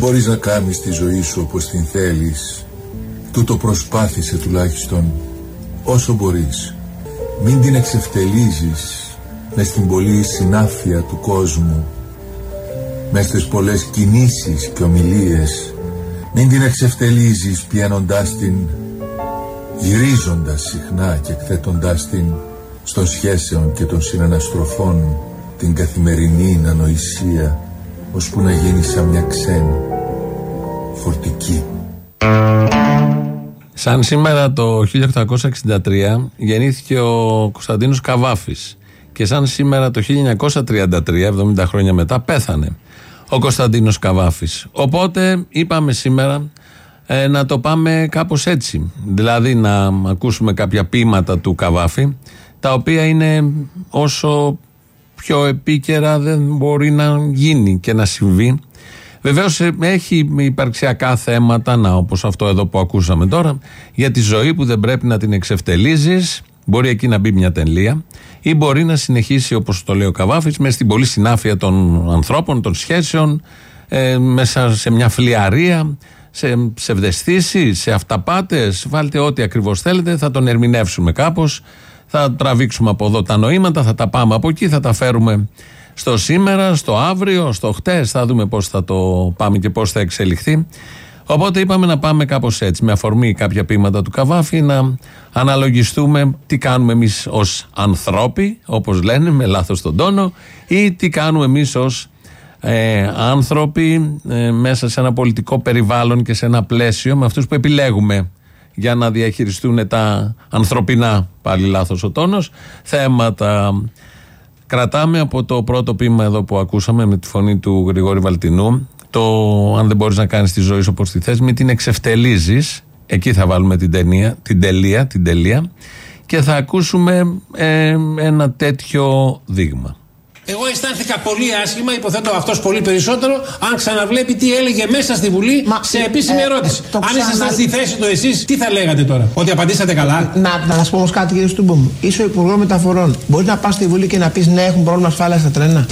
μπορείς να κάνεις τη ζωή σου όπως την θέλεις, τούτο προσπάθησε τουλάχιστον όσο μπορείς. Μην την εξευτελίζεις μες στην πολλή συνάφεια του κόσμου, μες στις πολλές κινήσεις και ομιλίες. Μην την εξευτελίζεις πιάνοντάς την, γυρίζοντας συχνά και εκθέτοντάς την στον σχέσεων και των συναναστροφών την καθημερινή ανοησία ώσπου να γίνει σαν μια ξένη, φορτική. Σαν σήμερα το 1863 γεννήθηκε ο Κωνσταντίνος Καβάφης και σαν σήμερα το 1933, 70 χρόνια μετά, πέθανε ο Κωνσταντίνος Καβάφης. Οπότε είπαμε σήμερα ε, να το πάμε κάπως έτσι. Δηλαδή να ακούσουμε κάποια ποίηματα του Καβάφη, τα οποία είναι όσο πιο επίκαιρα δεν μπορεί να γίνει και να συμβεί. Βεβαίως έχει υπαρξιακά θέματα, να όπως αυτό εδώ που ακούσαμε τώρα, για τη ζωή που δεν πρέπει να την εξευτελίζεις. Μπορεί εκεί να μπει μια τελεία, ή μπορεί να συνεχίσει, όπως το λέει ο Καβάφης, με στην πολύ συνάφεια των ανθρώπων, των σχέσεων, ε, μέσα σε μια φλιαρία, σε ψευδεστήσεις, σε αυταπάτες. Βάλτε ό,τι ακριβώς θέλετε, θα τον ερμηνεύσουμε κάπως. Θα τραβήξουμε από εδώ τα νοήματα, θα τα πάμε από εκεί, θα τα φέρουμε στο σήμερα, στο αύριο, στο χτες. Θα δούμε πώς θα το πάμε και πώς θα εξελιχθεί. Οπότε είπαμε να πάμε κάπως έτσι, με αφορμή κάποια ποίηματα του Καβάφη, να αναλογιστούμε τι κάνουμε εμείς ως ανθρώποι, όπως λένε, με λάθος τον τόνο, ή τι κάνουμε εμείς ως ε, άνθρωποι ε, μέσα σε ένα πολιτικό περιβάλλον και σε ένα πλαίσιο με αυτούς που επιλέγουμε για να διαχειριστούν τα ανθρωπινά, πάλι λάθος ο τόνος, θέματα. Κρατάμε από το πρώτο ποίημα εδώ που ακούσαμε με τη φωνή του Γρηγόρη Βαλτινού το αν δεν μπορείς να κάνεις τη ζωή σου όπως τη θες μην την εξευτελίζεις εκεί θα βάλουμε την, ταινία, την τελεία, την τελεία και θα ακούσουμε ε, ένα τέτοιο δείγμα. Εγώ αισθάνθηκα πολύ άσχημα, υποθέτω αυτός πολύ περισσότερο, αν ξαναβλέπει τι έλεγε μέσα στη Βουλή Μα, σε επίσημη ε, ερώτηση. Ε, αν ξανα... ήσασταν στη θέση του εσείς, τι θα λέγατε τώρα, Ότι απαντήσατε καλά; Να, να σα πω όμως κάτι, κύριε Στούμπομ. Είσαι ο Υπουργός Μεταφορών. Μπορείς να πας στη Βουλή και να πεις ναι, έχουν πρόβλημα ασφάλεια στα τρένα.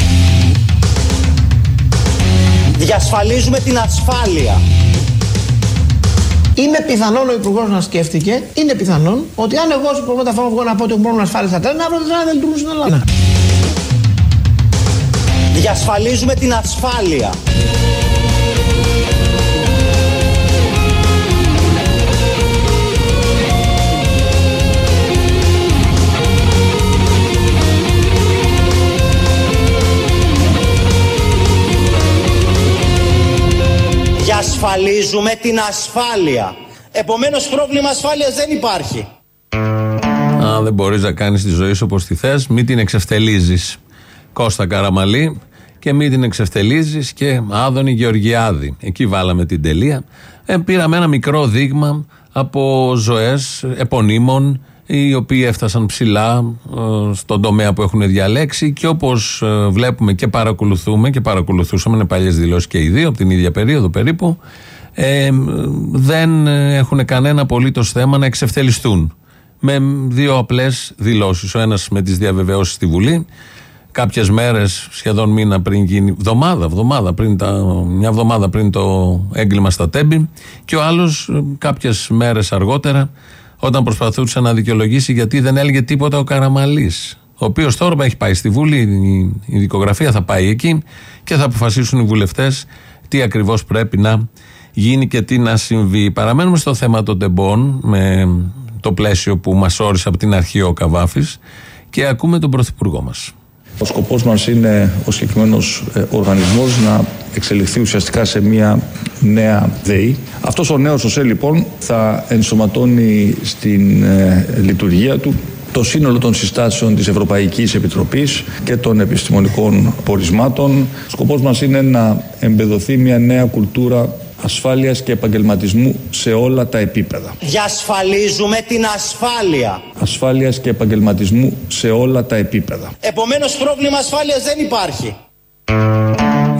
Διασφαλίζουμε την ασφάλεια. Είναι πιθανόν ο Υπουργός να σκέφτηκε, είναι πιθανόν ότι αν εγώ ως Υπουργός Μεταφορών βγω να πω ότι έχουν πρόβλημα ασφάλεια στα τρένα, αύριο τα τρένα δεν λειτουργούν στην Ελλάδα. Διασφαλίζουμε την ασφάλεια. Διασφαλίζουμε την ασφάλεια. Επομένως πρόβλημα ασφάλειας δεν υπάρχει. Αν δεν μπορείς να κάνεις τη ζωή σου όπως τη θες, μην την εξευτελίζεις. Κώστα Καραμαλή και μην την εξευτελίζεις και Άδωνη Γεωργιάδη. Εκεί βάλαμε την τελεία. Ε, πήραμε ένα μικρό δείγμα από ζωές επωνύμων οι οποίοι έφτασαν ψηλά ε, στον τομέα που έχουν διαλέξει και όπως ε, βλέπουμε και παρακολουθούμε και παρακολουθούσαμε, είναι παλιές δηλώσεις και οι δύο από την ίδια περίοδο περίπου ε, δεν έχουν κανένα απολύτως θέμα να εξευτελιστούν με δύο απλές δηλώσεις ο ένας με τις διαβεβαιώσεις στη Βουλή κάποιες μέρες, σχεδόν μήνα πριν γίνει, εβδομάδα, βδομάδα πριν τα, μια εβδομάδα πριν το έγκλημα στα Τέμπη, και ο άλλος ε, κάποιες μέρες αργότερα, όταν προσπαθούσε να δικαιολογήσει γιατί δεν έλεγε τίποτα ο Καραμαλής. Ο οποίος τώρα έχει πάει στη Βούλη, η, η δικογραφία θα πάει εκεί και θα αποφασίσουν οι βουλευτές τι ακριβώς πρέπει να γίνει και τι να συμβεί. Παραμένουμε στο θέμα των τεμπών, με το πλαίσιο που μας όρισε από την αρχή ο Καβάφης και ακούμε τον Πρωθυπουργό μας. Ο σκοπός μας είναι ο συγκεκριμένος ε, οργανισμός να εξελιχθεί ουσιαστικά σε μια νέα ΔΕΗ. Αυτός ο νέος ΟΣΕ λοιπόν θα ενσωματώνει στην ε, λειτουργία του το σύνολο των συστάσεων της Ευρωπαϊκής Επιτροπής και των επιστημονικών πορισμάτων. Ο σκοπός μας είναι να εμπεδοθεί μια νέα κουλτούρα ασφάλειας και επαγγελματισμού σε όλα τα επίπεδα. Διασφαλίζουμε την ασφάλεια. Ασφάλειας και επαγγελματισμού σε όλα τα επίπεδα. Επομένως πρόβλημα ασφάλειας δεν υπάρχει.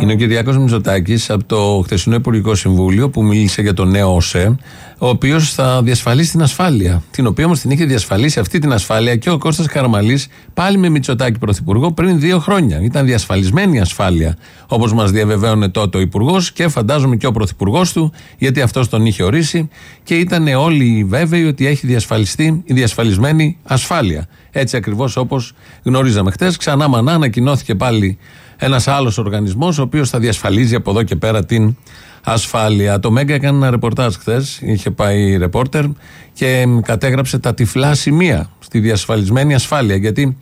Είναι ο Κυριάκο Μητσοτάκης από το χθεσινό Υπουργικό Συμβούλιο που μίλησε για το νέο ΟΣΕ, ο οποίος θα διασφαλίσει την ασφάλεια. Την οποία όμως την είχε διασφαλίσει αυτή την ασφάλεια και ο Κώστας Καραμαλής πάλι με Μητσοτάκη Πρωθυπουργό πριν δύο χρόνια. Ήταν διασφαλισμένη η ασφάλεια, όπως μας διαβεβαίωνε τότε ο Υπουργός και φαντάζομαι και ο Πρωθυπουργός του, γιατί αυτός τον είχε ορίσει και ήταν όλοι βέβαιοι ότι έχει διασφαλιστεί η διασφαλισμένη ασφάλεια. Έτσι ακριβώς όπως γνωρίζαμε χτε. Ξανά μανά ανακοινώθηκε πάλι ένας άλλος οργανισμός, ο οποίος θα διασφαλίζει από εδώ και πέρα την ασφάλεια. Το Μέγκα έκανε ένα ρεπορτάζ χθες, είχε πάει ρεπόρτερ και κατέγραψε τα τυφλά σημεία στη διασφαλισμένη ασφάλεια. Γιατί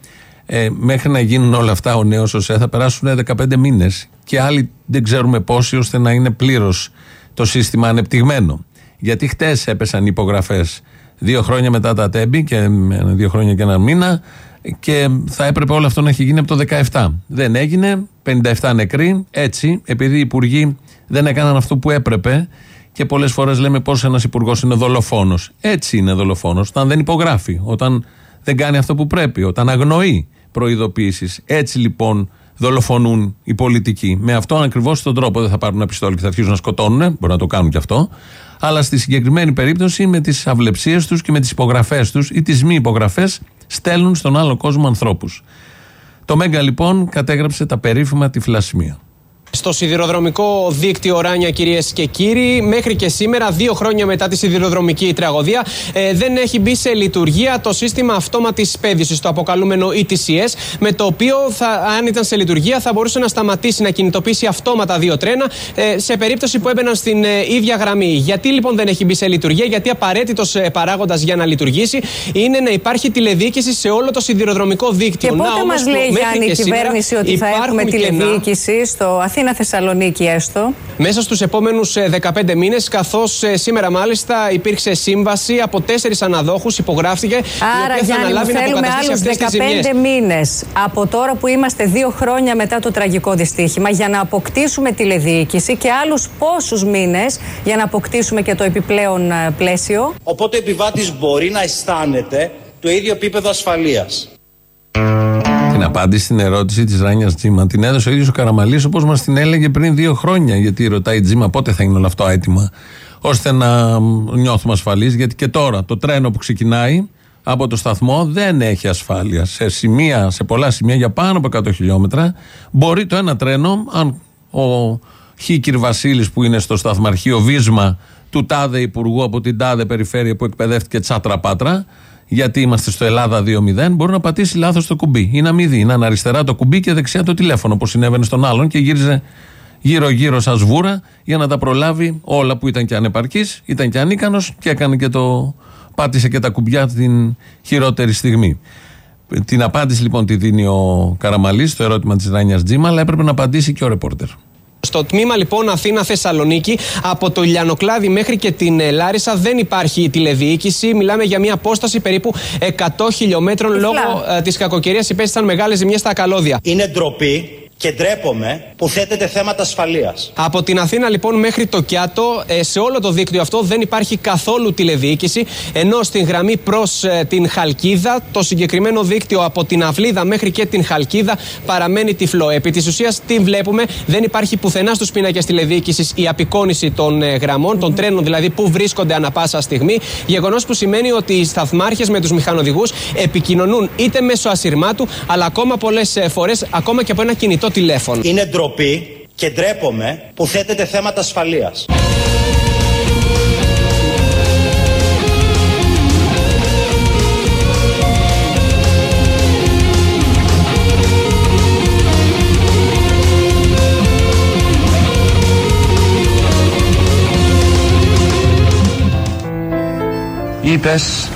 ε, μέχρι να γίνουν όλα αυτά, ο νέος ΟΣΕ θα περάσουν 15 μήνες και άλλοι δεν ξέρουμε πόσοι ώστε να είναι πλήρως το σύστημα ανεπτυγμένο. Γιατί χτες έπεσαν οι υπογραφές δύο χρόνια μετά τα τέμπη και δύο χρόνια και ένα μήνα και θα έπρεπε όλο αυτό να έχει γίνει από το 17. Δεν έγινε, 57 νεκροί, έτσι, επειδή οι υπουργοί δεν έκαναν αυτό που έπρεπε και πολλές φορές λέμε πως ένας υπουργός είναι δολοφόνος. Έτσι είναι δολοφόνος, όταν δεν υπογράφει, όταν δεν κάνει αυτό που πρέπει, όταν αγνοεί προειδοποίησεις. Έτσι λοιπόν δολοφονούν οι πολιτικοί. Με αυτόν ακριβώς τον τρόπο δεν θα πάρουν ένα πιστόλι και θα αρχίσουν να σκοτώνουν, μπορεί να το κάνουν κι αυτό. Αλλά στη συγκεκριμένη περίπτωση με τις αυλεψίες τους και με τις υπογραφές τους ή τις μη υπογραφές στέλνουν στον άλλο κόσμο ανθρώπους. Το Μέγκα λοιπόν κατέγραψε τα περίφημα τυφλά σημεία. Στο σιδηροδρομικό δίκτυο Ράνια, κυρίες και κύριοι, μέχρι και σήμερα, δύο χρόνια μετά τη σιδηροδρομική τραγωδία, ε, δεν έχει μπει σε λειτουργία το σύστημα αυτόματης πέδηση, το αποκαλούμενο ETCS, με το οποίο, θα, αν ήταν σε λειτουργία, θα μπορούσε να σταματήσει να κινητοποιήσει αυτόματα δύο τρένα ε, σε περίπτωση που έμπαιναν στην ε, ίδια γραμμή. Γιατί λοιπόν δεν έχει μπει σε λειτουργία, Γιατί απαραίτητος ε, παράγοντας για να λειτουργήσει είναι να υπάρχει τηλεδιοίκηση σε όλο το σιδηροδρομικό δίκτυο. Και πότε μας λέει, Γιάννη, η κυβέρνηση ότι θα έχουμε τηλεδιοίκηση στο Αθήνα; Αθήνα, Θεσσαλονίκη έστω. Μέσα στους επόμενους 15 μήνες, καθώς σήμερα μάλιστα υπήρξε σύμβαση από τέσσερις αναδόχους, υπογράφηκε. Άρα, Γιάννη, μου θέλουμε άλλους 15 μήνες από τώρα που είμαστε δύο χρόνια μετά το τραγικό δυστύχημα για να αποκτήσουμε τηλεδιοίκηση και άλλους πόσους μήνες για να αποκτήσουμε και το επιπλέον πλαίσιο. Οπότε ο επιβάτης μπορεί να αισθάνεται το ίδιο επίπεδο ασφαλείας. Την απάντηση στην ερώτηση της Ράνιας Τζίμα την έδωσε ο ίδιος ο Καραμαλής όπως μας την έλεγε πριν δύο χρόνια. Γιατί ρωτάει η Τζίμα πότε θα είναι όλο αυτό έτοιμα, ώστε να νιώθουμε ασφαλείς. Γιατί και τώρα το τρένο που ξεκινάει από το σταθμό δεν έχει ασφάλεια. Σε, σημεία, σε πολλά σημεία για πάνω από 100 χιλιόμετρα μπορεί το ένα τρένο, αν ο Χίκυρ Βασίλης που είναι στο σταθμαρχείο Βίσμα του τάδε υπουργού από την τάδε περιφέρεια που εκπαιδεύτηκε τσάτρα πάτρα, γιατί είμαστε στο Ελλάδα 2-0, μπορεί να πατήσει λάθος το κουμπί ή να μην δει. Να είναι αριστερά το κουμπί και δεξιά το τηλέφωνο, όπως συνέβαινε στον άλλον και γύριζε γύρω-γύρω σαν σβούρα για να τα προλάβει όλα που ήταν και ανεπαρκής, ήταν και ανίκανος και έκανε και το. πάτησε και τα κουμπιά την χειρότερη στιγμή. Την απάντηση λοιπόν τη δίνει ο Καραμαλής στο ερώτημα της Ράνιας Τζίμα, αλλά έπρεπε να απαντήσει και ο ρεπόρτερ. Στο τμήμα λοιπόν Αθήνα-Θεσσαλονίκη, από το Λιανοκλάδι μέχρι και την ε, Λάρισα δεν υπάρχει τηλεδιοίκηση. Μιλάμε για μια απόσταση περίπου 100 χιλιόμετρων. Λόγω ε, της κακοκαιρίας υπέστησαν μεγάλες ζημιές στα καλώδια. Είναι ντροπή και ντρέπομαι που θέτεται θέματα ασφαλείας. Από την Αθήνα λοιπόν μέχρι το Κιάτο, ε, σε όλο το δίκτυο αυτό δεν υπάρχει καθόλου τηλεδιοίκηση. Ενώ στην γραμμή προς ε, την Χαλκίδα, το συγκεκριμένο δίκτυο από την Αυλίδα μέχρι και την Χαλκίδα παραμένει τυφλό. Επί της ουσίας, τι βλέπουμε, δεν υπάρχει πουθενά στους πίνακες τηλεδιοίκησης η απεικόνηση των ε, γραμμών, των τρένων δηλαδή που βρίσκονται ανα πάσα στιγμή. Γεγονός που σημαίνει ότι οι σταθμάρχες με τους μηχανοδηγούς επικοινωνούν είτε μέσω ασυρμάτου, αλλά ακόμα πολλές φορές ακόμα και από ένα κινητό τηλέφωνο. Είναι ντροπή και ντρέπομαι που θέτεται θέματα ασφαλείας. Είπες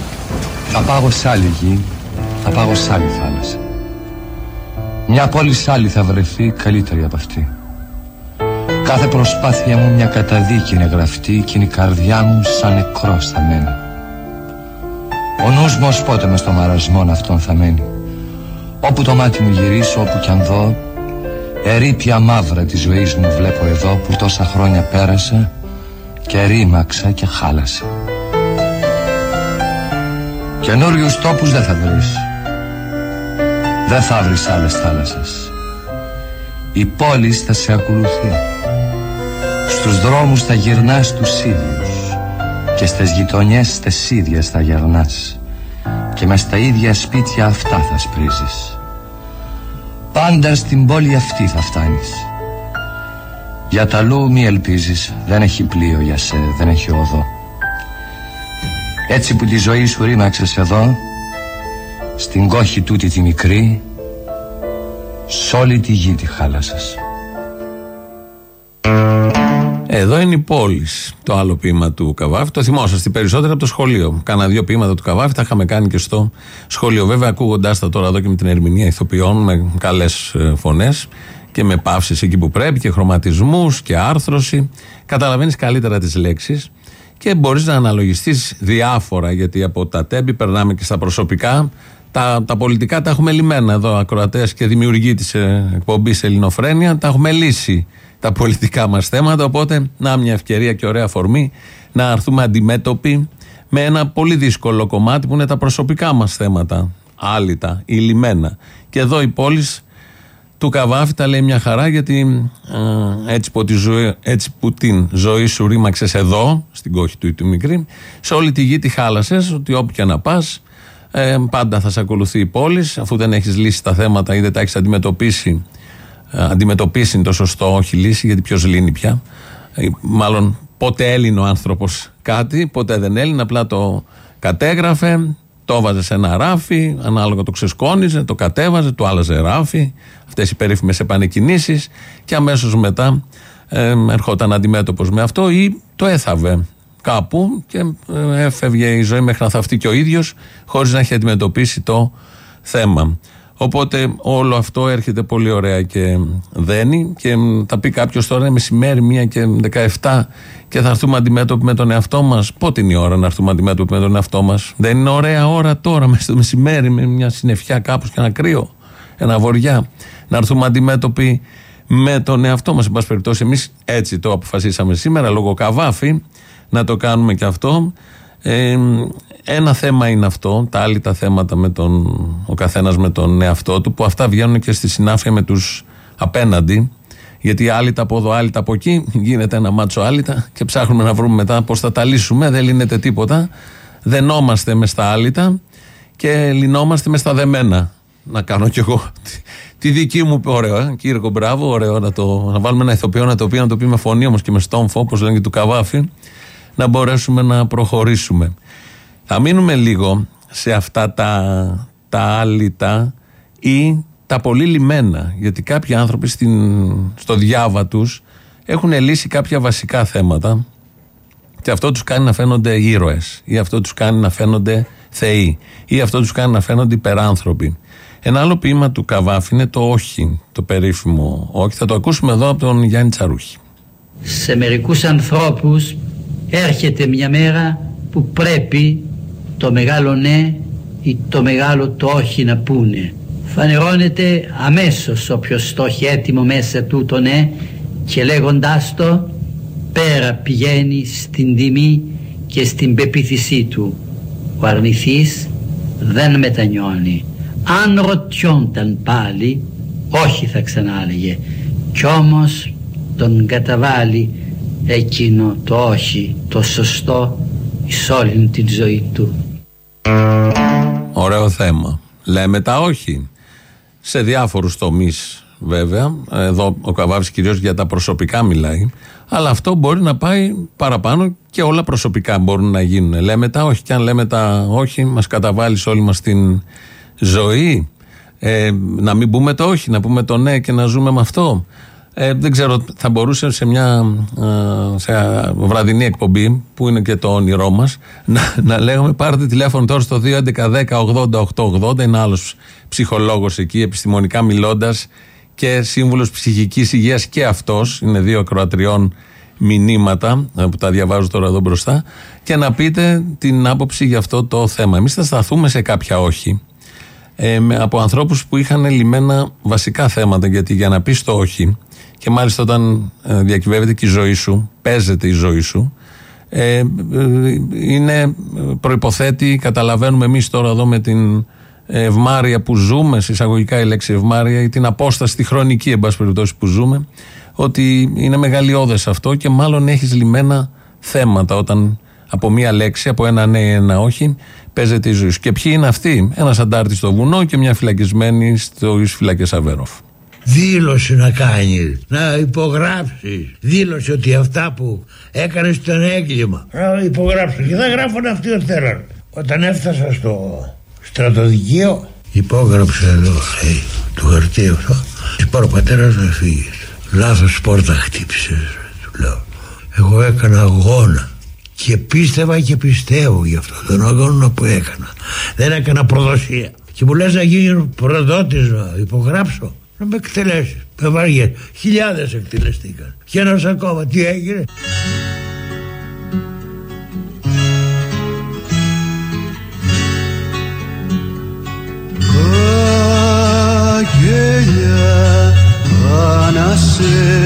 θα πάω σε άλλη γη, θα πάω σε άλλη θάλασσα. Μια πόλη άλλη θα βρεθεί καλύτερη από αυτή. Κάθε προσπάθεια μου μια καταδίκη είναι γραφτή και είναι η καρδιά μου σαν νεκρός θα μένει. Ο νους μου ως πότε μες στο μαρασμό αυτόν θα μένει. Όπου το μάτι μου γυρίσω, όπου κι αν δω, ερήπια μαύρα της ζωής μου βλέπω εδώ που τόσα χρόνια πέρασε και ρήμαξα και χάλασε. Καινούριους τόπους δεν θα βρεις δεν θα βρεις άλλες θάλασσες Η πόλη θα σε ακολουθεί. Στους δρόμους θα γυρνάς τους ίδιους και στις γειτονιές στις ίδιες θα γερνάς και μες στα ίδια σπίτια αυτά θα σπρίζεις. Πάντα στην πόλη αυτή θα φτάνεις. Για τα αλλού μη ελπίζεις, δεν έχει πλοίο για σε, δεν έχει οδό. Έτσι που τη ζωή σου ρήμαξες εδώ, στην κόχη τούτη τη μικρή, σ' όλη τη γη τη χάλασες. Εδώ είναι η πόλης. Το άλλο ποίημα του Καβάφη. Το θυμόσαστε περισσότερο από το σχολείο. Κάνα δύο ποίηματα του Καβάφη τα είχαμε κάνει και στο σχολείο. Βέβαια, ακούγοντάς τα τώρα εδώ και με την ερμηνεία ηθοποιών, με καλές ε, φωνές και με παύσεις εκεί που πρέπει και χρωματισμούς και άρθρωση, καταλαβαίνεις καλύτερα τις λέξεις και μπορείς να αναλογιστείς διάφορα γιατί από τα τέμπη περνάμε και στα προσωπικά. Τα, τα πολιτικά τα έχουμε λυμμένα εδώ, ακροατές και δημιουργοί της ε, εκπομπής Ελληνοφρένια. Τα έχουμε λύσει τα πολιτικά μας θέματα. Οπότε, να μια ευκαιρία και ωραία αφορμή να έρθουμε αντιμέτωποι με ένα πολύ δύσκολο κομμάτι που είναι τα προσωπικά μας θέματα. Άλυτα, ηλιμένα. Και εδώ η πόλης του Καβάφη τα λέει μια χαρά γιατί έτσι, που τη ζωή, έτσι που την ζωή σου ρήμαξες εδώ, στην κόχη του ή του μικρή, σε όλη τη γη τη χάλασες, ότι όπου και να πας, ε, πάντα θα σε ακολουθεί η πόλη, αφού δεν έχεις λύσει τα θέματα ή δεν τα έχεις αντιμετωπίσει ε, αντιμετωπίσει είναι το σωστό, όχι λύση, γιατί ποιος λύνει πια. Ε, μάλλον πότε έλυνε ο άνθρωπος κάτι, ποτέ δεν έλυνε, απλά το κατέγραφε, το έβαζε σε ένα ράφι, ανάλογα το ξεσκόνιζε, το κατέβαζε, το άλλαζε ράφι, αυτές οι περίφημες επανεκκινήσεις και αμέσως μετά ε, ερχόταν αντιμέτωπος με αυτό ή το έθαβε κάπου και ε, έφευγε η ζωή μέχρι να θαυτεί και ο ίδιος χωρίς να έχει αντιμετωπίσει το θέμα. Οπότε όλο αυτό έρχεται πολύ ωραία και δένει και θα πει κάποιος τώρα είναι μεσημέρι, μία και 17 και θα έρθουμε αντιμέτωποι με τον εαυτό μας. Πότε είναι η ώρα να έρθουμε αντιμέτωποι με τον εαυτό μας; Δεν είναι ωραία ώρα τώρα, μέσα στο μεσημέρι, με μια συννεφιά κάπου και ένα κρύο, ένα βοριά. Να έρθουμε αντιμέτωποι με τον εαυτό μας. Εν πάση περιπτώσει, εμείς έτσι το αποφασίσαμε σήμερα, λόγω καβάφη, να το κάνουμε και αυτό. Ε, ένα θέμα είναι αυτό, τα άλλη τα θέματα με τον, ο καθένας με τον εαυτό του, που αυτά βγαίνουν και στη συνάφεια με τους απέναντι, γιατί άλλοι τα από εδώ, άλλοι τα από εκεί, γίνεται ένα μάτσο άλυτα και ψάχνουμε να βρούμε μετά πώς θα τα λύσουμε, δεν λύνεται τίποτα, δενόμαστε μες στα άλυτα και λυνόμαστε μες στα δεμένα. Να κάνω κι εγώ τη δική μου, ωραίο, ε, Κύριο μπράβο, ωραίο να, το, να βάλουμε ένα ηθοποιό να το πει, να το πει με φωνή όμως και με στόμφο, όπως λένε και του Καβάφη, να μπορέσουμε να προχωρήσουμε. Θα μείνουμε λίγο σε αυτά τα, τα άλυτα ή τα πολύ λιμένα. Γιατί κάποιοι άνθρωποι στην, στο διάβα τους έχουν λύσει κάποια βασικά θέματα και αυτό τους κάνει να φαίνονται ήρωες ή αυτό τους κάνει να φαίνονται θεοί ή αυτό τους κάνει να φαίνονται υπεράνθρωποι. Ένα άλλο ποίημα του Καβάφη είναι το όχι, το περίφημο όχι. Θα το ακούσουμε εδώ από τον Γιάννη Τσαρούχη. Σε μερικούς ανθρώπους έρχεται μια μέρα που πρέπει το μεγάλο ναι ή το μεγάλο το όχι να πούνε. Φανερώνεται αμέσως όποιος το έχει έτοιμο μέσα του το ναι και λέγοντάς το πέρα πηγαίνει στην τιμή και στην πεποίθησή του. Ο αρνηθής δεν μετανιώνει. Αν ρωτιόνταν πάλι όχι θα ξανάλεγε κι όμως τον καταβάλει εκείνο το όχι το σωστό εις όλη την ζωή του. Ωραίο θέμα. Λέμε τα όχι. Σε διάφορους τομείς βέβαια. Εδώ ο Καβάβης κυρίως για τα προσωπικά μιλάει. Αλλά αυτό μπορεί να πάει παραπάνω και όλα προσωπικά μπορούν να γίνουν. Λέμε τα όχι. Και αν λέμε τα όχι, μας καταβάλεις όλη μας την ζωή. Ε, να μην πούμε το όχι, να πούμε το ναι και να ζούμε με αυτό. Ε, δεν ξέρω, θα μπορούσε σε μια ε, σε βραδινή εκπομπή που είναι και το όνειρό μας να, να λέγαμε πάρτε τηλέφωνο τώρα στο 2.11.10.80.880 είναι άλλος ψυχολόγος εκεί, επιστημονικά μιλώντας και σύμβουλος ψυχικής υγείας και αυτός. Είναι δύο ακροατριών μηνύματα ε, που τα διαβάζω τώρα εδώ μπροστά και να πείτε την άποψη για αυτό το θέμα. Εμείς θα σταθούμε σε κάποια όχι. Ε, από ανθρώπους που είχαν λυμμένα βασικά θέματα γιατί για να πεις το όχι και μάλιστα όταν ε, διακυβεύεται και η ζωή σου, παίζεται η ζωή σου, ε, είναι προϋποθέτει, καταλαβαίνουμε εμείς τώρα εδώ με την ευμάρεια που ζούμε, συσσαγωγικά η λέξη ευμάρεια, ή την απόσταση, τη χρονική, εν πάση περιπτώσει, που ζούμε, ότι είναι μεγαλειώδες αυτό και μάλλον έχεις λιμένα θέματα όταν από μία λέξη, από ένα ναι ή ένα όχι, παίζεται η ζωή σου. Και ποιοι είναι αυτοί, ένας αντάρτης στο βουνό και μια φυλακισμένη στο φυλακές Αβέροφ. Δήλωση να κάνει, να υπογράψει. Δήλωση ότι αυτά που έκανε ήταν έγκλημα. Να υπογράψει. Και θα γράφουν αυτοί ό,τι θέλουν. Όταν έφτασα στο στρατοδικείο, υπόγραψε εδώ, λέει, του χαρτί αυτό. Πάρω πατέρας να φύγεις. Λάθος πόρτα χτύπησε, του λέω. Εγώ έκανα αγώνα και πίστευα και πιστεύω γι' αυτό τον αγώνα που έκανα. Δεν έκανα προδοσία. Και μου λες να γίνει προδότης να υπογράψω. Να με εκτελέσει. Με βαριέ. Χιλιάδες εκτελεστήκαν. Και ένας ακόμα. Τι έγινε; Αγγέλια ανασένουν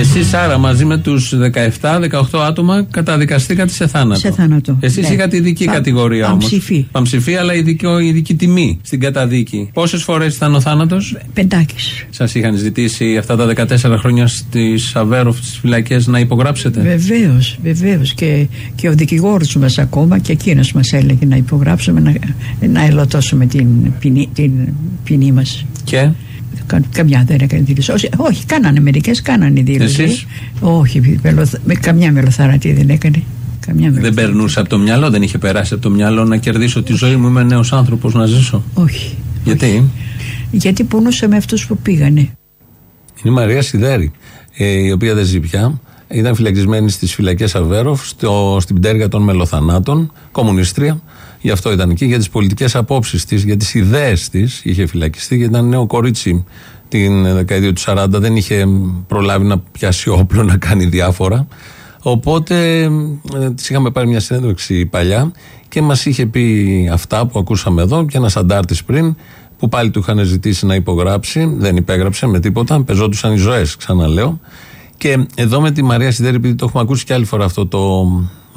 Εσείς άρα μαζί με τους 17-18 άτομα καταδικαστήκατε σε θάνατο. Σε θάνατο. Εσείς Ναι. είχατε ειδική Πα- κατηγορία όμως. παμψηφή. Παμψηφή, αλλά ειδική, ειδική τιμή στην καταδίκη. Πόσες φορές ήταν ο θάνατος, Πεντάκι. Σας είχαν ζητήσει αυτά τα 14 χρόνια στις Αβέροφ, στις φυλακές, να υπογράψετε; Βεβαίως, βεβαίως. Και, και ο δικηγόρος μας ακόμα και εκείνος μας έλεγε να υπογράψουμε, να, να ελωτώσουμε την ποινή, την ποινή μας. Και; Καμιά δεν έκανε δήλωση. Όχι, όχι κάνανε μερικές, κάνανε δήλωση. Εσείς; Όχι, μελοθ- με, καμιά μελοθαρατή δεν έκανε. Καμιά Δεν περνούσε από το μυαλό, δεν είχε περάσει από το μυαλό να κερδίσω τη ζωή μου. Είμαι νέος άνθρωπος να ζήσω; Όχι. Γιατί; Γιατί πονούσε με αυτούς που πήγανε. Είναι η Μαρία Σιδέρη, ε, η οποία δεν ζει πια. Ήταν φυλακισμένη στις φυλακές Αβέροφ, στο, στην πτέρυγα των μελοθανάτων, κομμουνίστρια. Γι' αυτό ήταν εκεί, για τις πολιτικές απόψεις της, για τις ιδέες της είχε φυλακιστεί, γιατί ήταν νέο κορίτσι την δεκαετία του 40, δεν είχε προλάβει να πιάσει όπλο, να κάνει διάφορα. Οπότε ε, της είχαμε πάρει μια συνέντευξη παλιά και μας είχε πει αυτά που ακούσαμε εδώ και ένας αντάρτης πριν, που πάλι του είχαν ζητήσει να υπογράψει, δεν υπέγραψε με τίποτα, πεζόντουσαν οι ζωές, ξαναλέω. Και εδώ με τη Μαρία Σιδέρη, επειδή το έχουμε ακούσει και άλλη φορά αυτό το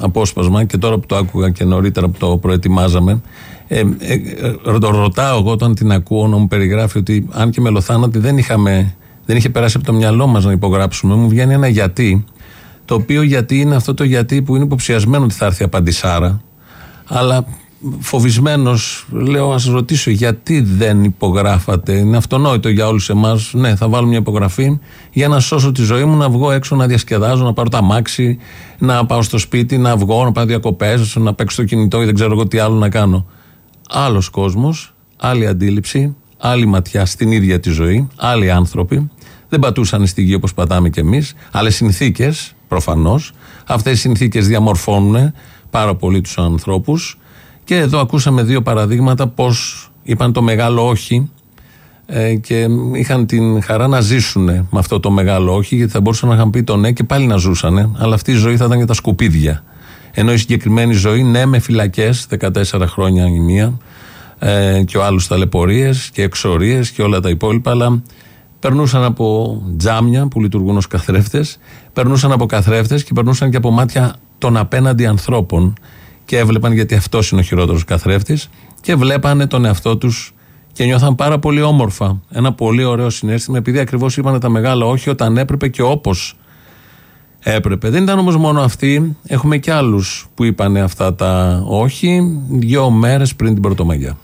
απόσπασμα και τώρα που το άκουγα και νωρίτερα που το προετοιμάζαμε, ε, ε, ε, το ρωτάω εγώ όταν την ακούω να μου περιγράφει ότι αν και μελοθάνατη δεν, είχαμε, δεν είχε περάσει από το μυαλό μας να υπογράψουμε. Μου βγαίνει ένα γιατί, το οποίο γιατί είναι αυτό το γιατί που είναι υποψιασμένο ότι θα έρθει απαντησάρα, αλλά φοβισμένος, λέω, ας ρωτήσω γιατί δεν υπογράφατε; Είναι αυτονόητο για όλους εμάς. Ναι, θα βάλω μια υπογραφή για να σώσω τη ζωή μου, να βγω έξω να διασκεδάζω, να πάρω τα μάξι, να πάω στο σπίτι, να βγω, να πάω διακοπές, να παίξω το κινητό ή δεν ξέρω εγώ τι άλλο να κάνω. Άλλος κόσμος, άλλη αντίληψη, άλλη ματιά στην ίδια τη ζωή, άλλοι άνθρωποι. Δεν πατούσαν στη γη όπως πατάμε κι εμείς. Άλλε συνθήκες, προφανώς. Αυτές οι συνθήκες διαμορφώνουν πάρα πολύ τους ανθρώπους. Και εδώ ακούσαμε δύο παραδείγματα πώς είπαν το μεγάλο όχι ε, και είχαν την χαρά να ζήσουν με αυτό το μεγάλο όχι γιατί θα μπορούσαν να είχαν πει το ναι και πάλι να ζούσανε αλλά αυτή η ζωή θα ήταν για τα σκουπίδια. Ενώ η συγκεκριμένη ζωή ναι με φυλακές 14 χρόνια η μία ε, και ο άλλος ταλαιπωρίες και εξορίες και όλα τα υπόλοιπα αλλά περνούσαν από τζάμια που λειτουργούν ως καθρέφτες περνούσαν από καθρέφτες και περνούσαν και από μάτια των απέναντι ανθρώπων και έβλεπαν γιατί αυτός είναι ο χειρότερος καθρέφτης και βλέπανε τον εαυτό τους και νιώθαν πάρα πολύ όμορφα. Ένα πολύ ωραίο συνέστημα επειδή ακριβώς είπαν τα μεγάλα όχι όταν έπρεπε και όπως έπρεπε. Δεν ήταν όμως μόνο αυτοί. Έχουμε και άλλους που είπαν αυτά τα όχι δύο μέρες πριν την Πρωτομαγιά.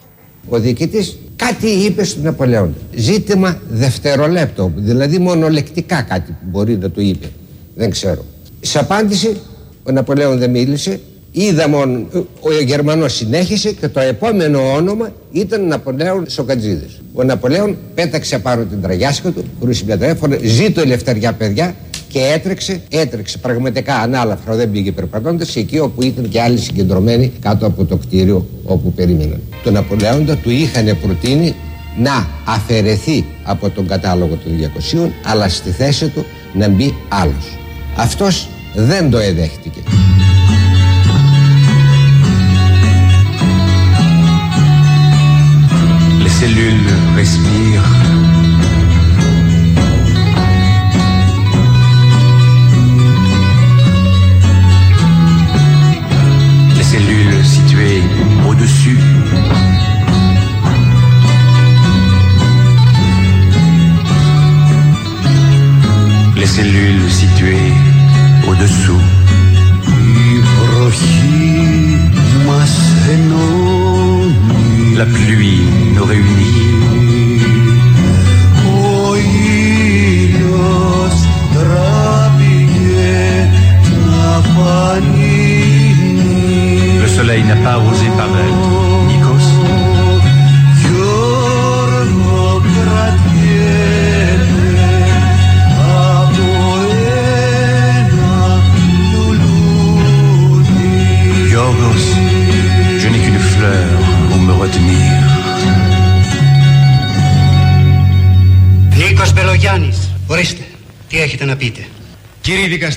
Ο διοικητής κάτι είπε στον Ναπολέον. Ζήτημα δευτερολέπτο, δηλαδή μονολεκτικά κάτι μπορεί να του είπε. Δεν ξέρω. Σε απάντηση ο Ναπολέον δεν μίλησε. Είδα μόνο, ο Γερμανός συνέχισε και το επόμενο όνομα ήταν Ναπολέον Σοκατζίδης. Ο Ναπολέον πέταξε πάνω την τραγιάσκα του, χωρίς μια τραγιάσκα, ζήτω ελευθεριά παιδιά και έτρεξε, έτρεξε πραγματικά ανάλαφρα, δεν πήγε περπατώντας εκεί όπου ήταν και άλλοι συγκεντρωμένοι κάτω από το κτίριο όπου περίμεναν. Τον Ναπολέοντα του είχαν προτείνει να αφαιρεθεί από τον κατάλογο των 200 αλλά στη θέση του να μπει άλλος. Αυτός δεν το εδέχτηκε. Cellules respirent. Les cellules situées au-dessus. Les cellules situées au-dessous. La pluie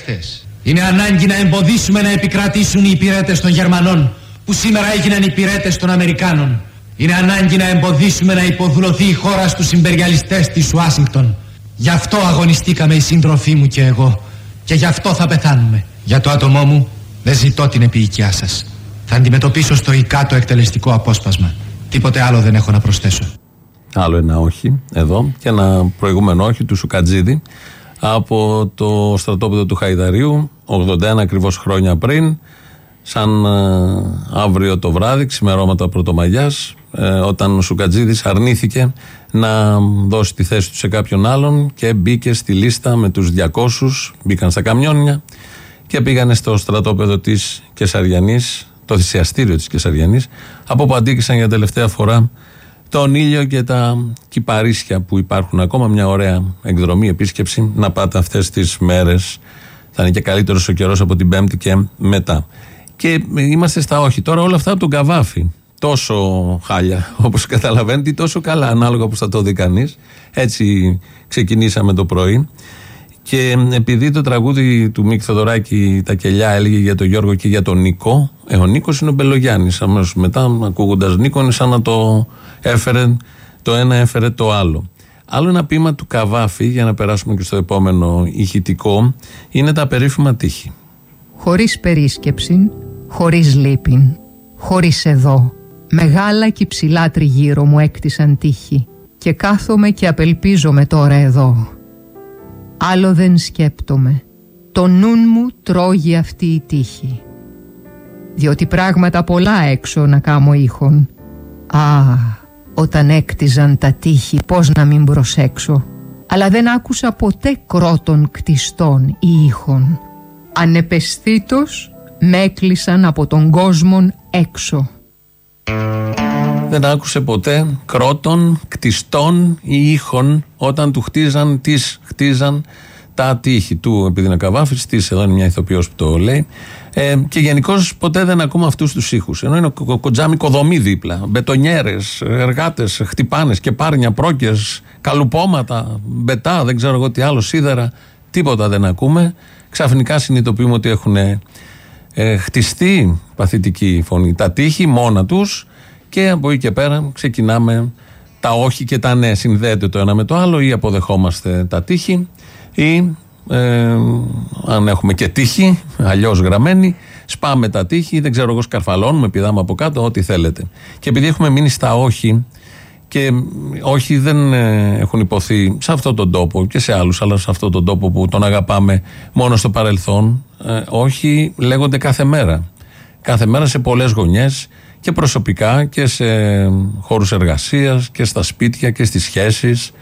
Κύριοι δικαστές, είναι ανάγκη να εμποδίσουμε να επικρατήσουν οι υπηρέτες των Γερμανών που σήμερα έγιναν υπηρέτες των Αμερικάνων. Είναι ανάγκη να εμποδίσουμε να υποδουλωθεί η χώρα στους συμπεριαλιστές της Ουάσιγκτον. Γι' αυτό αγωνιστήκαμε οι σύντροφοί μου και εγώ. Και γι' αυτό θα πεθάνουμε. Για το άτομό μου δεν ζητώ την επίοικιά σας. Θα αντιμετωπίσω στο ΙΚΑ το εκτελεστικό απόσπασμα. Τίποτε άλλο δεν έχω να προσθέσω. Άλλο ένα όχι εδώ και ένα προηγούμενο όχι του Σουκατζίδη από το στρατόπεδο του Χαϊδαρίου 81 ακριβώς χρόνια πριν σαν ε, αύριο το βράδυ, ξημερώματα πρωτομαγιάς ε, όταν ο Σουκατζίδης αρνήθηκε να δώσει τη θέση του σε κάποιον άλλον και μπήκε στη λίστα με τους 200 μπήκαν στα καμιόνια και πήγανε στο στρατόπεδο της Κεσαριανής το θυσιαστήριο της Κεσαριανής. Από όπου αντίκησαν για τελευταία φορά τον ήλιο και τα κυπαρίσια που υπάρχουν ακόμα. Μια ωραία εκδρομή, επίσκεψη να πάτε αυτές τις μέρες. Θα είναι και καλύτερος ο καιρός από την Πέμπτη και μετά. Και είμαστε στα όχι. Τώρα όλα αυτά από τον Καβάφη. Τόσο χάλια, όπως καταλαβαίνετε, ή τόσο καλά, ανάλογα όπως θα το δει κανείς. Έτσι ξεκινήσαμε το πρωί. Και επειδή το τραγούδι του Μίκ Θοδωράκη τα κελιά έλεγε για τον Γιώργο και για τον Νίκο, ε, ο Νίκος είναι ο Μπελογιάννης. Αμέσως μετά, ακούγοντας Νίκο, είναι σαν να το έφερε, το ένα έφερε το άλλο. Άλλο ένα ποίημα του Καβάφη, για να περάσουμε και στο επόμενο ηχητικό, είναι τα περίφημα τείχη. χωρίς περίσκεψη, χωρίς λύπην, χωρίς εδώ. Μεγάλα και ψηλά τριγύρω μου έκτισαν τύχη και κάθομαι και απελπίζομαι τώρα εδώ. Άλλο δεν σκέπτομαι, το νουν μου τρώγει αυτή η τύχη. Διότι πράγματα πολλά έξω να κάμω ήχον. Α, όταν έκτιζαν τα τείχη πώς να μην προσέξω. Αλλά δεν άκουσα ποτέ κρότων κτιστών ή ήχων. Ανεπαισθήτως με έκλεισαν από τον κόσμο έξω. Δεν άκουσε ποτέ κρότων, κτιστών ή ήχων όταν του χτίζαν, τις χτίζαν τα τείχη του, επειδή είναι καβάφη, τη εδώ είναι μια ηθοποιός που το λέει. Ε, και γενικώς ποτέ δεν ακούμε αυτούς τους ήχους. Ενώ είναι ο κοντζάμι κοδομή δίπλα. Μπετονιέρες, εργάτες, χτυπάνες και πάρνια, πρόκες, καλουπώματα, μπετά, δεν ξέρω εγώ τι άλλο, σίδερα. Τίποτα δεν ακούμε. Ξαφνικά συνειδητοποιούμε ότι έχουν ε, χτιστεί παθητική φωνή. Τα τείχη μόνα τους και από εκεί και πέρα ξεκινάμε τα όχι και τα ναι. Συνδέεται το ένα με το άλλο ή αποδεχόμαστε τα τείχη ή ε, αν έχουμε και τύχη, αλλιώς γραμμένη, σπάμε τα τείχη, δεν ξέρω εγώ, σκαρφαλώνουμε, πηδάμε από κάτω, ό,τι θέλετε. Και επειδή έχουμε μείνει στα όχι Και όχι δεν ε, έχουν υποθεί σε αυτόν τον τόπο και σε άλλους, αλλά σε αυτόν τον τόπο που τον αγαπάμε μόνο στο παρελθόν. Ε, όχι λέγονται κάθε μέρα. Κάθε μέρα σε πολλές γωνιές και προσωπικά και σε χώρους εργασίας και στα σπίτια και στις σχέσεις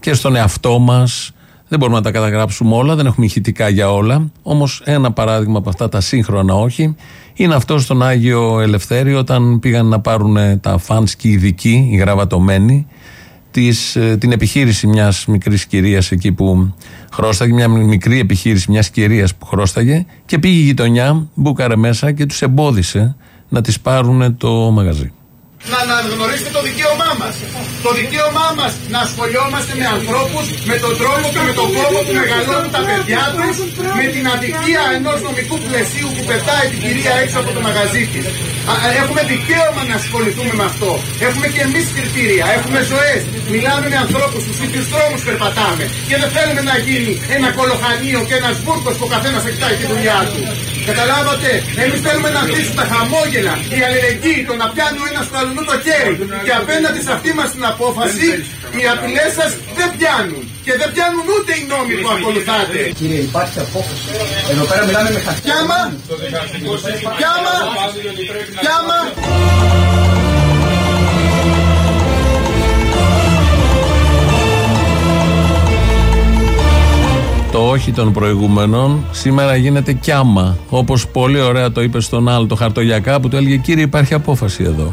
και στον εαυτό μας. Δεν μπορούμε να τα καταγράψουμε όλα, δεν έχουμε ηχητικά για όλα. Όμως, ένα παράδειγμα από αυτά τα σύγχρονα όχι, είναι αυτό στον Άγιο Ελευθέριο, όταν πήγαν να πάρουν τα φανς και οι ειδικοί, οι γραβατωμένοι, της, ε, την επιχείρηση μιας μικρής κυρίας εκεί που χρώσταγε, μια μικρή επιχείρηση μιας κυρίας που χρώσταγε και πήγε η γειτονιά, μπούκαρε μέσα και τους εμπόδισε να της πάρουν το μαγαζί. Να αναγνωρίσετε το δικαίωμά μας. Το δικαίωμά μας να ασχολιόμαστε με ανθρώπους, με τον τρόπο και με τον κόπο που μεγαλώνουν τα παιδιά τους, με την αδικία ενός νομικού πλαισίου που πετάει την κυρία έξω από το μαγαζί της. Έχουμε δικαίωμα να ασχοληθούμε με αυτό. Έχουμε και εμείς κριτήρια. Έχουμε ζωές. Μιλάμε με ανθρώπους, στου ίδιου δρόμου περπατάμε. Και δεν θέλουμε να γίνει ένα κολοχανίο και ένας βούρκος που ο καθένας εκτάει τη δουλειά του. Καταλάβατε, εμείς θέλουμε να αφήσουμε τα χαμόγελα, η αλληλεγγύη, το να πιάνει ο ένα του αλλού το χέρι. Και απέναντι σε αυτή μας την απόφαση, οι απειλές σας δεν πιάνουν. Και δεν πιάνουν ούτε οι νόμοι που ακολουθάτε. Κύριε, υπάρχει απόφαση. Εδώ πέρα μιλάμε με χαρτιά. Πιάμα! Πιάμα! Πιάμα! Το όχι των προηγούμενων σήμερα γίνεται κι άμα. Όπως πολύ ωραία το είπε στον άλλο το χαρτογιακά που του έλεγε Κύριε, υπάρχει απόφαση εδώ.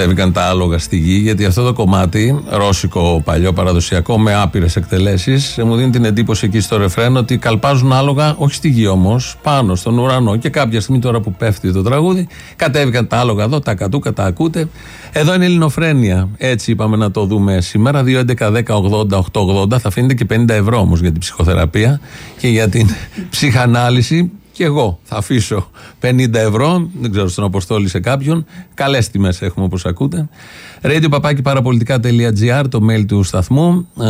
Κατέβηκαν τα άλογα στη γη, γιατί αυτό το κομμάτι, ρώσικο παλιό παραδοσιακό, με άπειρες εκτελέσεις, μου δίνει την εντύπωση εκεί στο ρεφρέν ότι καλπάζουν άλογα, όχι στη γη όμως, πάνω στον ουρανό. Και κάποια στιγμή τώρα που πέφτει το τραγούδι, κατέβηκαν τα άλογα εδώ, τα κατούκα, τα ακούτε. Εδώ είναι Ελληνοφρένεια. Έτσι είπαμε να το δούμε σήμερα. 2.11.10.80.880. Θα αφήνετε και 50 ευρώ όμως για την ψυχοθεραπεία και για την ψυχανάλυση. Και εγώ θα αφήσω 50 ευρώ, δεν ξέρω στον Αποστόλη σε κάποιον. Καλές τιμές έχουμε όπως ακούτε. Radio παπάκι παραπολιτικά.gr, το mail του σταθμού. Ε,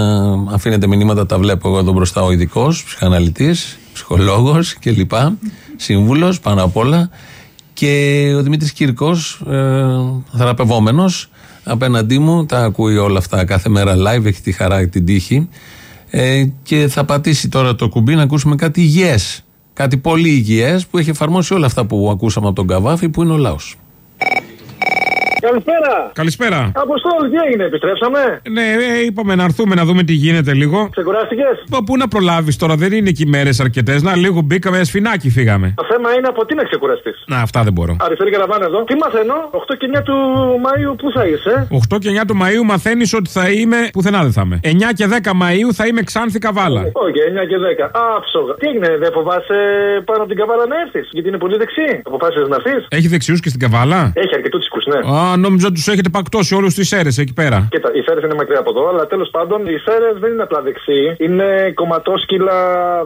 αφήνετε μηνύματα, τα βλέπω εγώ εδώ μπροστά ο ειδικός, ψυχαναλυτής, ψυχολόγος κλπ. Σύμβουλος πάνω απ' όλα. Και ο Δημήτρης Κύρκος, ε, θεραπευόμενος, απέναντί μου, τα ακούει όλα αυτά κάθε μέρα live, έχει τη χαρά και την τύχη. Ε, και θα πατήσει τώρα το κουμπί να ακούσουμε κάτι υγιές Κάτι πολύ υγιές που έχει εφαρμόσει όλα αυτά που ακούσαμε από τον Καβάφη που είναι ο λαός. Καλησπέρα. Καλησπέρα. Αποστόλη, τι έγινε, επιστρέψαμε; Ναι, ε, είπαμε να έρθουμε να δούμε τι γίνεται λίγο. Ξεκουράστηκες; Πού να προλάβεις τώρα, δεν είναι και μέρες αρκετές. Να, λίγο μπήκαμε, σφινάκι φύγαμε. Το θέμα είναι από τι να ξεκουραστείς. Να, αυτά δεν μπορώ. Αριστερή καραβάνα εδώ. Τι μαθαίνω, 8 και 9 του Μαΐου πού θα είσαι; 8 και 9 του Μαΐου μαθαίνεις ότι θα είμαι. Πουθενά δεν θα είμαι. 9 και 10 Μαΐου θα είμαι ξάνθη καβάλα. Όχι, 9 και 10. Άψογα. Τι έγινε, δεν φοβάσαι πάνω από την καβάλα να έρθεις; Γιατί είναι πολύ δεξί. Αποφάσισες να έρθεις; Έχει δεξιούς και στην καβάλα; Έχει αρκετούς τσικού, ναι. Α, νόμιζα τους έχετε πακτώσει όλους τις αίρες εκεί πέρα. Κοίτα, οι σέρε είναι μακριά από εδώ, αλλά τέλος πάντων οι σέρε δεν είναι απλά δεξί. Είναι κομματόσκυλα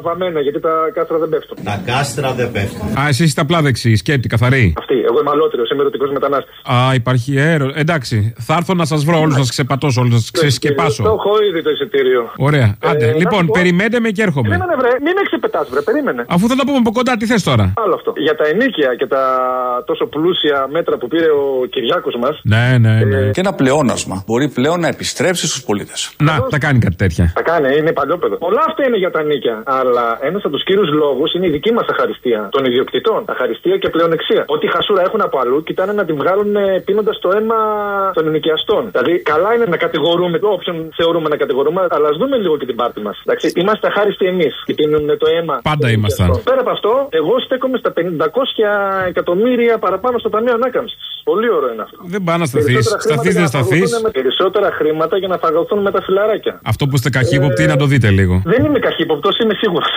βαμμένα, γιατί τα κάστρα δεν πέφτουν. Τα κάστρα δεν πέφτουν. Α, εσείς είστε απλά δεξί, σκέπτη, καθαρή. Αυτή, εγώ είμαι αλότριος, είμαι ερωτικός μετανάστης. Α, υπάρχει αέρο. Εντάξει, θα έρθω να σας βρω όλους, να σας ξεπατώσω όλους, να σας ξεσκεπάσω. Το έχω ήδη το εισιτήριο. Ωραία. Άντε, Ε, να λοιπόν, σου πω- περιμένετε με και έρχομαι. Περίμενε, βρε, μην με ξεπετά, βρε, περίμενε. Αφού θα τα πούμε από κοντά, τι θες τώρα; Άλλο αυτό. Για τα ενίκια και τα τόσο πλούσια μέτρα που πήρε ο Κυριάκος μας. Ναι, ναι, ναι. Και ένα πλεόνασμα μπορεί πλέον να επιστρέψει στους πολίτες. Να, τα κάνει κάτι τέτοια. Τα κάνει, είναι παλιόπαιδο. Πολλά αυτά είναι για τα νίκια. Αλλά ένας από τους κύριους λόγους είναι η δική μας αχαριστία των ιδιοκτητών. Αχαριστία και πλεονεξία. Ό,τι χασούρα έχουν από αλλού, κοιτάνε να τη βγάλουν πίνοντας το αίμα των ενοικιαστών. Δηλαδή, καλά είναι να κατηγορούμε όποιον θεωρούμε να κατηγορούμε, αλλά ας δούμε λίγο και την πάρτη μας. Είμαστε αχάριστοι εμείς και πίνουν το αίμα. Πάντα των ήμασταν. ενοικιαστών. Πέρα από αυτό, εγώ στέκομαι στα 500 εκατομμύρια παραπάνω στο Ταμείο Ανάκαμψης. Πολύ ωραίο είναι αυτό. Δεν πάει να σταθείς. Περισσότερα χρήματα Σταθεί, για δεν να σταθείς. φαγωθούν με Περισσότερα χρήματα για να φαγωθούν με τα φιλαράκια. Αυτό που είστε καχύποπτοι να το δείτε λίγο. Δεν είμαι καχύποπτος, είμαι σίγουρος.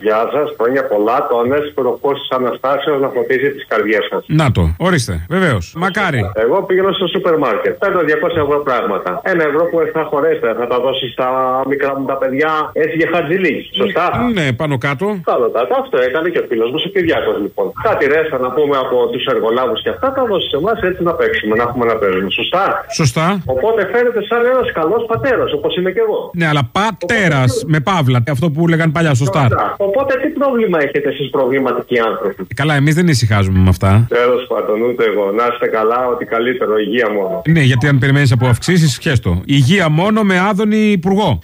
Γεια σας, χρόνια πολλά. Το ανέσπρο φω της Αναστάσεως να φωτίσει τις καρδιές σας. Να το, ορίστε, βεβαίως. Μακάρι. Εγώ πήγαινα στο σούπερ μάρκετ. Παίρνω 200 ευρώ πράγματα. Ένα ευρώ που θα χωρέσετε, θα τα δώσει στα μικρά μου τα παιδιά έτσι για χατζηλί. Σωστά; Ναι, πάνω κάτω. Καλό κάτω. Αυτό έκανε και ο φίλος μου ο Κυριάκο λοιπόν. Κάτι ρέστα να πούμε από τους εργολάβους και αυτά, τα δώσει σε εμάς έτσι να παίξουμε, να έχουμε να παίζουμε. Σωστά; Σωστά. Οπότε φαίνεται σαν ένας καλός πατέρας, όπως είμαι και εγώ. Ναι, αλλά πατέρας με παύλα. Αυτό που λέγαν παλιά, σωστά. Οπότε τι πρόβλημα έχετε εσείς προβληματικοί άνθρωποι; Καλά, εμείς δεν ησυχάζουμε με αυτά. Τέλος πάντων, ούτε εγώ. Να είστε καλά, ότι καλύτερο, υγεία μόνο. Ναι, γιατί αν περιμένεις από αυξήσεις, σχέστο. Υγεία μόνο με άδωνη υπουργό.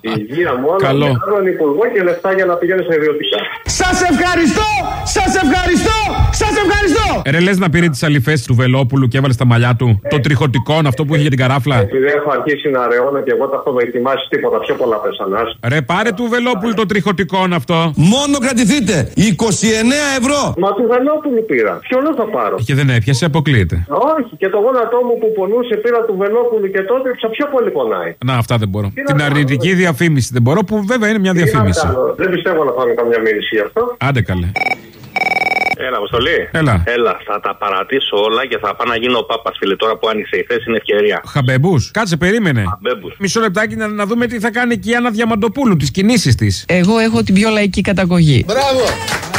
Υγεία μόνο, Καλό. με άλλον υπουργό και λεφτά για να πηγαίνει σε ιδιωτικά. Σας ευχαριστώ! Σας ευχαριστώ! Σας ευχαριστώ! Ε, Ρε, λες να πήρε τις αληφέ του Βελόπουλου και έβαλε στα μαλλιά του. Το τριχωτικό, αυτό που είχε για την καράφλα; Επειδή έχω αρχίσει να ρεώνω και εγώ τα έχω δοκιμάσει τίποτα, πιο πολλά πέσανα. Ρε, πάρε του Βελόπουλου το τριχωτικό αυτό. Μόνο κρατηθείτε! 29 ευρώ! Μα του Βελόπουλου πήρα. Ποιο άλλο θα πάρω; Και δεν έπιασε, αποκλείεται. Όχι, και το γόνατό μου που πονούσε πήρα του Βελόπουλου και τότε πια πιο πολύ πονάει. Να, αυτά δεν μπορώ. Τι να Την κάνω, αρνητική διαφήμιση δεν μπορώ, που βέβαια είναι μια Τι να διαφήμιση. κάνω, Δεν πιστεύω να πάμε καμιά μήνυση γι' αυτό. Άντε καλέ. Έλα, Αποστόλη. Έλα. Έλα, θα τα παρατήσω όλα και θα πάω να γίνω πάπας, φίλε. Τώρα που άνοιξε η θέση είναι ευκαιρία. Habemus. Κάτσε, περίμενε. Habemus. Μισό λεπτάκι να, να δούμε τι θα κάνει και η Άννα Διαμαντοπούλου, τις κινήσεις της. Εγώ έχω την πιο λαϊκή καταγωγή. Μπράβο!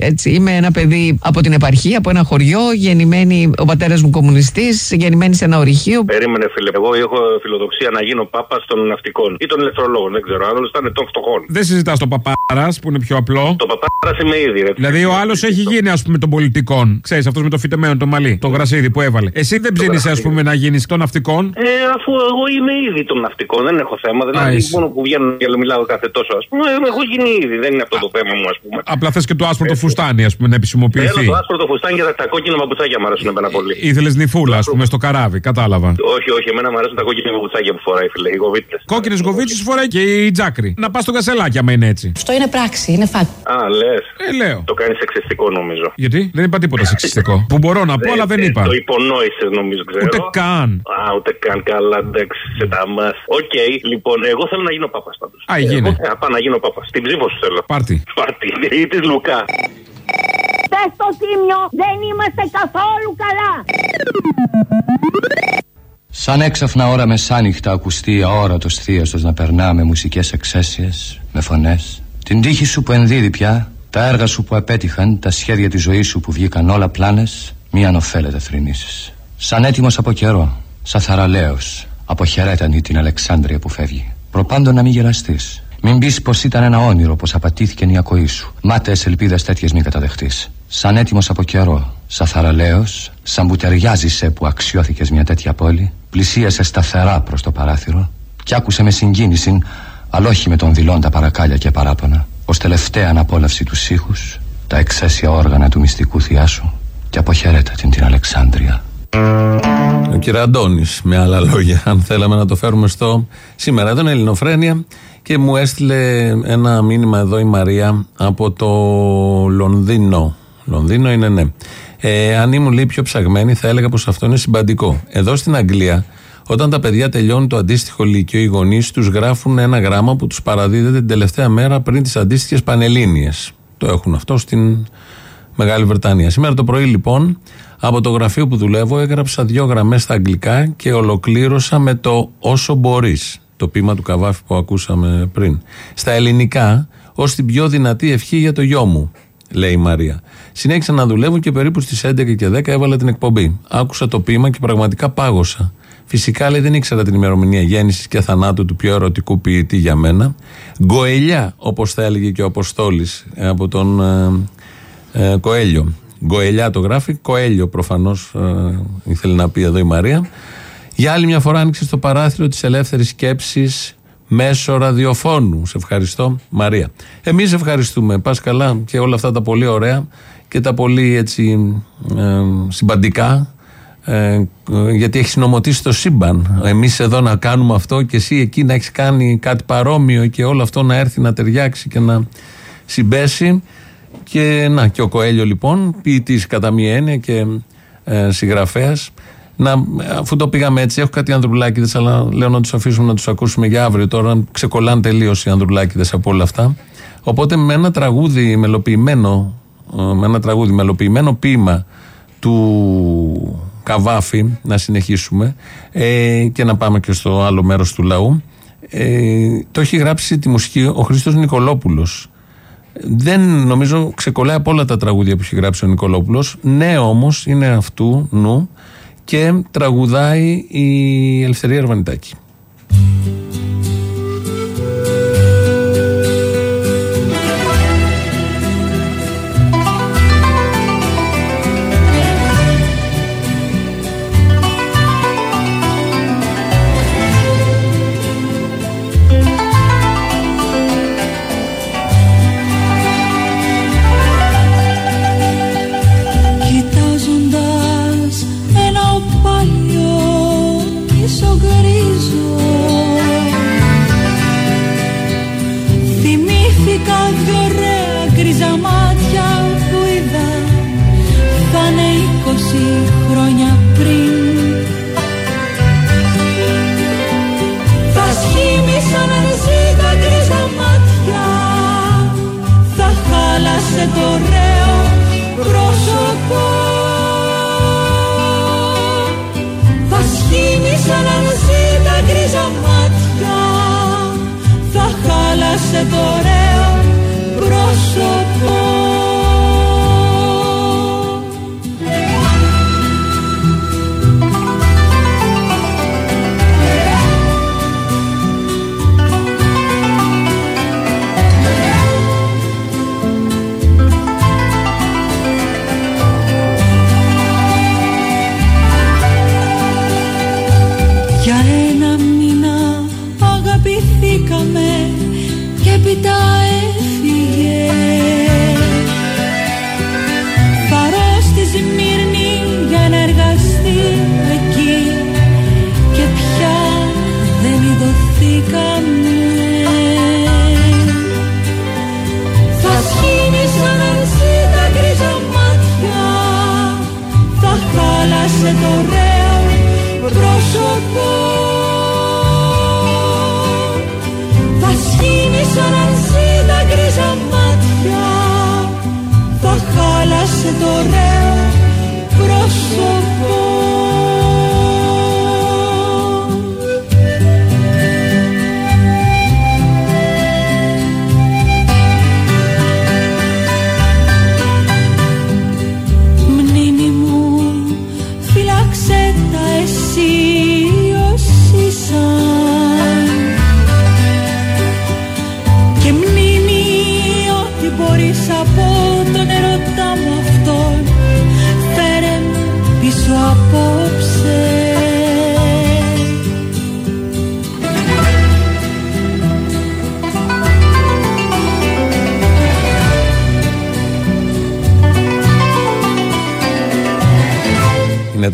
Έτσι, είμαι ένα παιδί από την επαρχία, από ένα χωριό, γεννημένη, ο πατέρας μου κομμουνιστής, γεννημένη σε ένα ορυχείο. Περίμενε, φίλε. Εγώ έχω φιλοδοξία να γίνω πάπας των ναυτικών ή των ελευθερολόγων. Δεν ξέρω. Άλλος ήταν των φτωχών. Δεν συζητάς το παπάρας που είναι πιο απλό. Το παπάρας είμαι ήδη, ρε. Δηλαδή ο άλλος έχει γίνει, ας πούμε, των πολιτικών. Ξέρεις, αυτός με το φυτεμένο, το μαλλί, το γρασίδι που έβαλε. Εσύ δεν ψήνει, ας πούμε, να γίνεις των ναυτικών; Ε, αφού εγώ είμαι ήδη των ναυτικών, δεν έχω θέμα. Δηλαδή, είσαι. μόνο που βγαίνω και μιλάω κάθε τόσο, ας πούμε, ε, έχω γίνει ήδη. Δεν είναι αυτό το θέμα μου, ας πούμε. Απλά θες και το άσπρο το φουστάνι, ας πούμε, να Θέλω επισημοποιηθεί. το άσπρο το φουστάνι και τα, τα κόκκινα παπουτσάκια μου αρέσουν εμένα πολύ. Ήθελες νυφούλα, ας πούμε, στο καράβι, κατάλαβα. Όχι, όχι, εμένα μου αρέσουν τα κόκκινα παπουτσάκια που φοράει, φίλε, οι γοβίτσες. Κόκκινες γοβίτσες φοράει και η Τζάκρη. Να πας στο Κασελάκη, άμα είναι έτσι. Αυτό είναι πράξη, είναι fact. Α, λες. Ε, λέω. Το κάνεις σεξιστικό, νομίζω. Γιατί; Δεν είπα τίποτα σεξιστικό. που μπορώ να πω, αλλά δεν είπα. Το υπονόησε, νομίζω, ξέρω. Ούτε καν. Α, ούτε καν, καλά, εντάξει, σε τα μας. Οκ, λοιπόν, εγώ θέλω να γίνω πάπας πάντως. Α, γίνε. Ε, πάω να γίνω πάπας. Την ψήφο σου θέλω. Πάρτι. Πάρτι. Ή της Λουκά. Πες στο Τίμιο, δεν είμαστε καθόλου καλά. Σαν έξαφνα ώρα μεσάνυχτα ακουστεί αόρατος θείαστος να περνά με μουσικές εξαίσιες, με φωνές. Την τύχη σου που ενδίδει πια, τα έργα σου που απέτυχαν, τα σχέδια της ζωής σου που βγήκαν όλα πλάνες, μη ανοφέλετε θρηνήσεις. Σαν έτοιμος από καιρό, σαν θαραλέος, αποχαιρέτανη την Αλεξάνδρεια που φεύγει. Προπάντων να μην γελαστείς. Μην πει πως ήταν ένα όνειρο, πως απατήθηκε η ακοή σου. Μάταιε ελπίδες τέτοιες μην καταδεχτείς. Σαν έτοιμος από καιρό, σαν θαραλέος, σαν που ταιριάζησε που αξιώθηκες μια τέτοια πόλη, πλησίασε σταθερά προς το παράθυρο και άκουσε με συγκίνηση, αλλά όχι με τον δηλώντα παρακάλια και παράπονα, ως τελευταία αναπόλαυση τους ήχους, τα εξαίσια όργανα του μυστικού θειάσου και αποχαιρέτα την την Αλεξάνδρεια. Ο κύριο Αντώνης, με άλλα λόγια, αν θέλαμε να το φέρουμε στο σήμερα. Εδώ είναι Ελληνοφρένια και μου έστειλε ένα μήνυμα εδώ η Μαρία από το Λονδίνο. Λονδίνο είναι ναι. Ε, αν ήμουν λίγο πιο ψαγμένη, θα έλεγα πως αυτό είναι συμπαντικό. Εδώ στην Αγγλία, όταν τα παιδιά τελειώνουν το αντίστοιχο λύκειο, οι γονείς τους γράφουν ένα γράμμα που τους παραδίδεται την τελευταία μέρα πριν τις αντίστοιχες πανελίνε. Το έχουν αυτό στην Μεγάλη Βρετανία. Σήμερα το πρωί, λοιπόν, από το γραφείο που δουλεύω, έγραψα δύο γραμμές στα αγγλικά και ολοκλήρωσα με το όσο μπορείς. Το πείμα του Καβάφη που ακούσαμε πριν. Στα ελληνικά, ως την πιο δυνατή ευχή για το γιο μου, λέει η Μαρία. Συνέχισα να δουλεύω και περίπου στις 11 και 10 έβαλα την εκπομπή. Άκουσα το πείμα και πραγματικά πάγωσα. Φυσικά λέει δεν ήξερα την ημερομηνία γέννησης και θανάτου του πιο ερωτικού ποιητή για μένα. Γκοελιά, όπως θα έλεγε και ο Αποστόλης από τον ε, ε, Κοέλιο. Γκοελιά το γράφει, Κοέλιο προφανώς ε, ήθελε να πει εδώ η Μαρία. Για άλλη μια φορά άνοιξε το παράθυρο της ελεύθερης σκέψης μέσω ραδιοφώνου. Σε ευχαριστώ, Μαρία. Εμείς ευχαριστούμε. Πας καλά και όλα αυτά τα πολύ ωραία και τα πολύ έτσι ε, συμπαντικά. Ε, γιατί έχεις νομοτήσει το σύμπαν. Εμείς εδώ να κάνουμε αυτό και εσύ εκεί να έχεις κάνει κάτι παρόμοιο και όλο αυτό να έρθει να ταιριάξει και να συμπέσει. Και να, και ο Κοέλιο λοιπόν, ποιητής κατά μία έννοια και ε, συγγραφέας. Να, αφού το πήγαμε έτσι, έχω κάτι ανδρουλάκιδες, αλλά λέω να τους αφήσουμε να τους ακούσουμε για αύριο. Τώρα ξεκολλάνε τελείως οι ανδρουλάκιδες από όλα αυτά. Οπότε με ένα τραγούδι μελοποιημένο, ε, με ένα τραγούδι μελοποιημένο ποίημα του Καβάφη, να συνεχίσουμε ε, και να πάμε και στο άλλο μέρος του λαού. Ε, το έχει γράψει τη μουσική ο Χρήστος Νικολόπουλος. Δεν νομίζω ξεκολλάει από όλα τα τραγούδια που έχει γράψει ο Νικολόπουλος. Ναι όμως είναι αυτού νου και τραγουδάει η Ελευθερία Αρβανιτάκη. Χάλασε το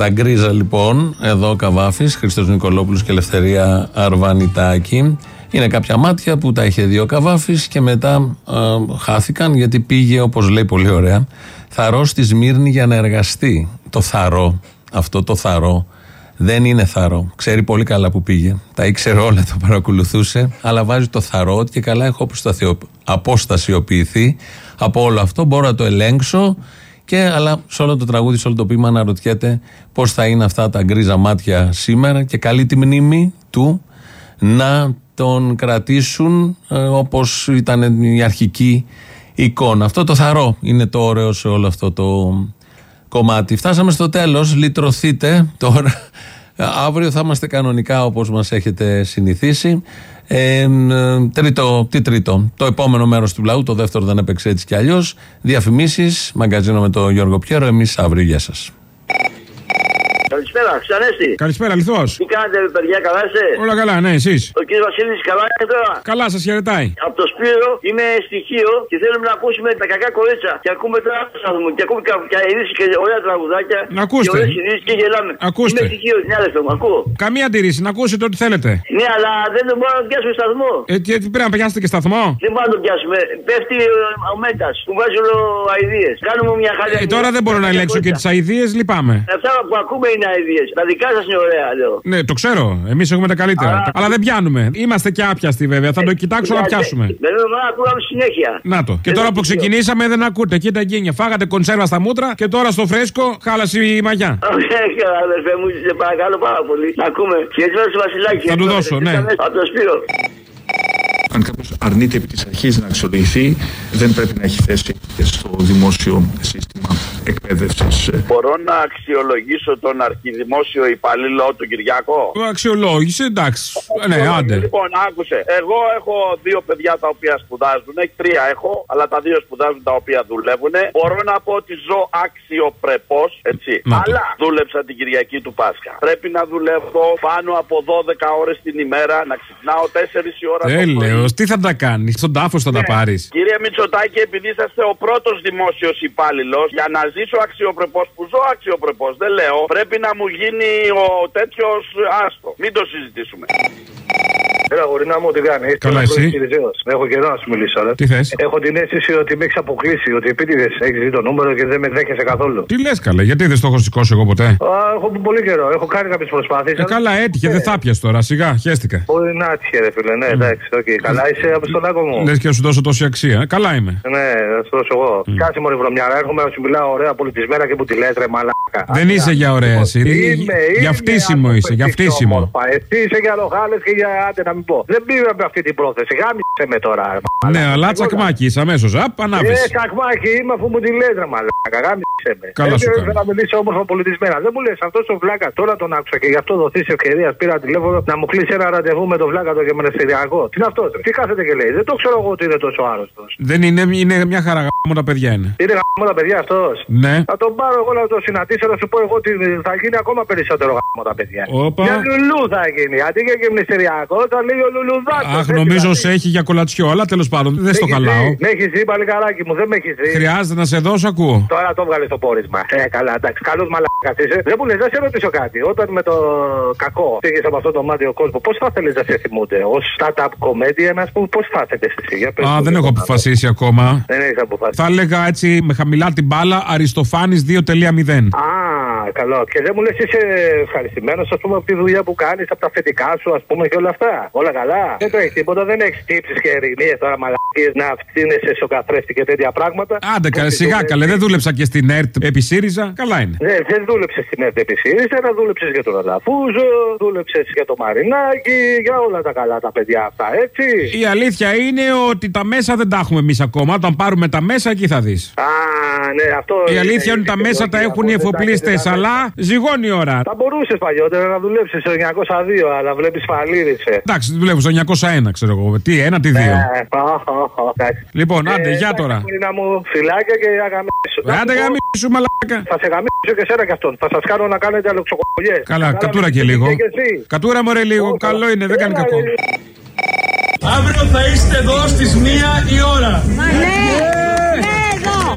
τα γκρίζα λοιπόν, εδώ ο Καβάφης, Χρήστο Νικολόπουλος και Ελευθερία Αρβανιτάκη. Είναι κάποια μάτια που τα είχε δει ο Καβάφης και μετά ε, χάθηκαν γιατί πήγε, όπως λέει πολύ ωραία, θαρός στη Σμύρνη για να εργαστεί. Το θαρό, αυτό το θαρό, δεν είναι θαρό. Ξέρει πολύ καλά που πήγε. Τα ήξερε όλα, τα παρακολουθούσε. Αλλά βάζει το θαρό ότι και καλά έχω αποσταθεω- αποστασιοποιηθεί από όλο αυτό. Μπορώ να το ελέγξω. Και, αλλά σε όλο το τραγούδι, σε όλο το ποίημα αναρωτιέται πώς θα είναι αυτά τα γκρίζα μάτια σήμερα και καλεί τη μνήμη του να τον κρατήσουν ε, όπως ήταν η αρχική εικόνα. Αυτό το θαρό είναι το ωραίο σε όλο αυτό το κομμάτι. Φτάσαμε στο τέλος, λυτρωθείτε τώρα. Αύριο θα είμαστε κανονικά όπως μας έχετε συνηθίσει. Ε, ε, τρίτο, τι τρίτο, το επόμενο μέρος του λαού, το δεύτερο δεν έπαιξε έτσι κι αλλιώς. Διαφημίσεις, μαγκαζίνο με τον Γιώργο Πιέρο, εμείς αύριο, γεια σας. Καλησπέρα, Ξανέστη. Καλησπέρα, λιθός. Τι κάνετε, παιδιά, καλά είστε; Όλα καλά, ναι, εσείς. Ο κ. Βασίλης, καλά είναι τώρα; Καλά, σας χαιρετάει. Από το Σπύρο είμαι στοιχείο και θέλουμε να ακούσουμε τα κακά κορίτσα. Και ακούμε τώρα το σταθμό και ακούμε κάποια ειδήσεις και ωραία τραγουδάκια. Να ακούστε. Και ωραίες ειδήσεις και γελάμε. Ακούστε. Είμαι στοιχείο, μια λεπτό, μου ακούω. Καμία αντίρρηση, να ακούσετε ό,τι θέλετε. Ναι, αλλά δεν μπορούμε να πιάσουμε σταθμό. Ε, τι, τι, πρέπει να πιάσετε και σταθμό; Δεν μπορούμε να το πιάσουμε. Πέφτει ο- ο Μέτα που βάζει όλο αειδίε. Κάνουμε μια χαλιά. Ε, τώρα δεν μπορώ να ελέγξω και τις αειδίε, λυπάμαι. Αυτά που ακούμε είναι αειδίε. Τα δικά σας είναι ωραία, λέω. Ναι, το ξέρω. Εμείς έχουμε τα καλύτερα. Αλλά δεν πιάνουμε. Είμαστε και άπιαστοι βέβαια. Θα το κοιτάξω να πιάσουμε. Δεν μπορούμε να ακούμε συνέχεια. Να το. Και τώρα που ξεκινήσαμε δεν ακούτε. Κοίτα γκίνια. Φάγατε κονσέρβα στα μούτρα και τώρα στο φρέσκο χάλασε η μαγιά. Ωραία, αδερφέ μου, σε παρακαλώ πάρα πολύ. Να ακούμε. Και έτσι στο Βασιλάκι. Θα του δώσω, ναι. Από το Σπύρο. Αν κάποιος αρνείται επί της αρχής να αξιολογηθεί, δεν πρέπει να έχει θέση στο δημόσιο σύστημα εκπαίδευσης. Μπορώ να αξιολογήσω τον αρχιδημόσιο υπαλλήλο του Κυριακό. Αξιολόγηση, εντάξει. Ναι, άντε. Λοιπόν, άκουσε. Εγώ έχω δύο παιδιά τα οποία σπουδάζουν. Τρία έχω, αλλά τα δύο σπουδάζουν τα οποία δουλεύουν. Μπορώ να πω ότι ζω αξιοπρεπώ, έτσι. Να το. αλλά δούλεψα την Κυριακή του Πάσχα. Πρέπει να δουλεύω πάνω από 12 ώρες την ημέρα, να ξυπνάω 4 η ώρα το πρωί. Έλεος, τι θα τα κάνεις. Στον τάφο θα τα πάρεις; Κύριε Μητσοτάκη, επειδή είσαστε ο πρώτος δημόσιος υπάλληλος, για να ζήσω αξιοπρεπώς που ζω αξιοπρεπώς, δεν λέω, πρέπει να μου γίνει ο τέτοιος άστο. Μην το συζητήσουμε. Έλα, αγορίνα μου, τι κάνει. Καλά, εσύ. Έχω καιρό να σου μιλήσω, ρε. Τι θες; Έχω την αίσθηση ότι με έχεις αποκλείσει, ότι επίτηδες έχεις δει το νούμερο και δεν με δέχεσαι καθόλου. Τι λες, καλά, γιατί δεν στο έχω σηκώσει εγώ ποτέ; Α, έχω πολύ καιρό, έχω κάνει κάποιες προσπάθειες. Ε, καλά, έτυχε, δεν θα πιασε τώρα. Σιγά, χέστηκα. Μπορεί να έτυχε, ρε φίλε, ναι, εντάξει, οκ. Καλά, είσαι από στον άκο μου. Λες και να σου δώσω τόση αξία. Ε, Καλά είμαι. Ναι, θα σου δώσω εγώ. Κάτσε μωρή βρωμιάρα, έρχομαι να σου μιλάω ωραία πολιτισμένα και που τη λες, ρε μαλάκα. Δεν είσαι για ωραία εσύ. Είμαι, Για είμαι φτύσιμο είσαι, για αποφασιστικό φτύσιμο. όμορφα. Εσύ είσαι για λογάλε και για άντε να μην πω. Δεν πήρα με αυτή την πρόθεση. Γάμισε με τώρα. ρε μαλάκα. Ναι, αλλά τσακμάκι είσαι αμέσως. Απ, ανάβεις. Ε, τσακμάκι είμαι αφού μου τη λες, ρε μαλάκα. Γάμισε με. Καλά σου Έτσι, κάνει. να μιλήσω όμορφα πολιτισμένα. Δεν μου λες αυτός ο βλάκα. Τώρα τον άκουσα και γι' αυτό δοθεί ευκαιρία. Πήρα τηλέφωνο να μου κλείσει ένα ραντεβού με τον βλάκα το γεμενεστεριακό. Τι είναι αυτός, ρε; τι κάθεται και λέει. Δεν το ξέρω εγώ ότι είναι τόσο άρρωστος. Δεν είναι, είναι μια χαρά γάμο τα παιδιά είναι. Είναι γάμο τα παιδιά αυτός. Ναι. Θα τον πάρω εγώ να το συναντήσω να σου πω εγώ ότι θα γίνει ακόμα περισσότερο γάμο τα παιδιά. Όπα. Για λουλού θα γίνει. Αντί για γυμνιστεριακό θα λέει ο λουλουδάκος. Αχ, νομίζω σε έχει για κολατσιό, αλλά τέλος πάντων δεν στο χαλάω. Με έχει δει, παλικαράκι μου, δεν με έχει δει. Χρειάζεται να σε δώσω, ακούω. Τώρα το βγάλε στο πόρισμα. Ε, καλά, εντάξει, καλός μαλάκα είσαι. Δεν μου λε, να σε ρωτήσω κάτι. Όταν με το κακό πήγες από αυτό το μάτιο κόσμος, πώς θα θέλεις να σε θυμούνται, ως startup comedian, ας πούμε, πώς θα θέλει εσύ. Για πες Α, μου δεν λίγο έχω πάνω. αποφασίσει ακόμα. Δεν έχεις αποφασίσει. Θα έλεγα έτσι με χαμηλά την μπάλα Αριστοφάνης 2.0. Α, καλό. Και δεν μου λες, είσαι ευχαριστημένος, ας πούμε, από τη δουλειά που κάνεις, από τα φετικά σου, ας πούμε, και όλα αυτά; Όλα καλά. Δεν το έχεις τίποτα, δεν έχεις τύψεις και ερηνίε τώρα μαλακίες να φτύνεσαι στο καθρέφτη και τέτοια πράγματα. Άντε, καλέ, σιγά καλέ, δεν δούλεψα και στην ΕΡΤ επί ΣΥΡΙΖΑ. Καλά είναι. Ναι, δεν δούλεψες στην ΕΡΤ επισήριζα, αλλά δούλεψες για τον Αλαφούζο, δούλεψες για το Μαρινάκι, για όλα τα καλά τα παιδιά αυτά, έτσι. Η αλήθεια είναι ότι τα μέσα δεν τα έχουμε εμείς ακόμα. Όταν πάρουμε τα μέσα, εκεί θα δεις. Α, ναι, αυτό. Η αλήθεια είναι ότι τα μέσα τα έχουν οι εφοπλίστες, αλλά ζυγώνει η ώρα. Θα μπορούσες παλιότερα να δουλέψεις στο 902, αλλά βλέπεις φαλήρισε. Εντάξει, Εντάξει, δουλεύω στο 901, ξέρω εγώ. Τι ένα, τι δύο. Ναι, ναι, λοιπόν, ε, άντε, για τώρα. Μπορεί να μου φυλάκια και. Ε, άντε, μαλάκα. Θα σε γαμίσω και σένα κι αυτόν. Θα σας κάνω να κάνετε αλοξοκολιέ. Καλά, κατούρα και λίγο. Κατούρα, μωρέ, λίγο. Καλό είναι, δεν κάνει κακό. Ε, Αύριο θα είστε εδώ στις 1 η ώρα. Ναι, ναι, εδώ.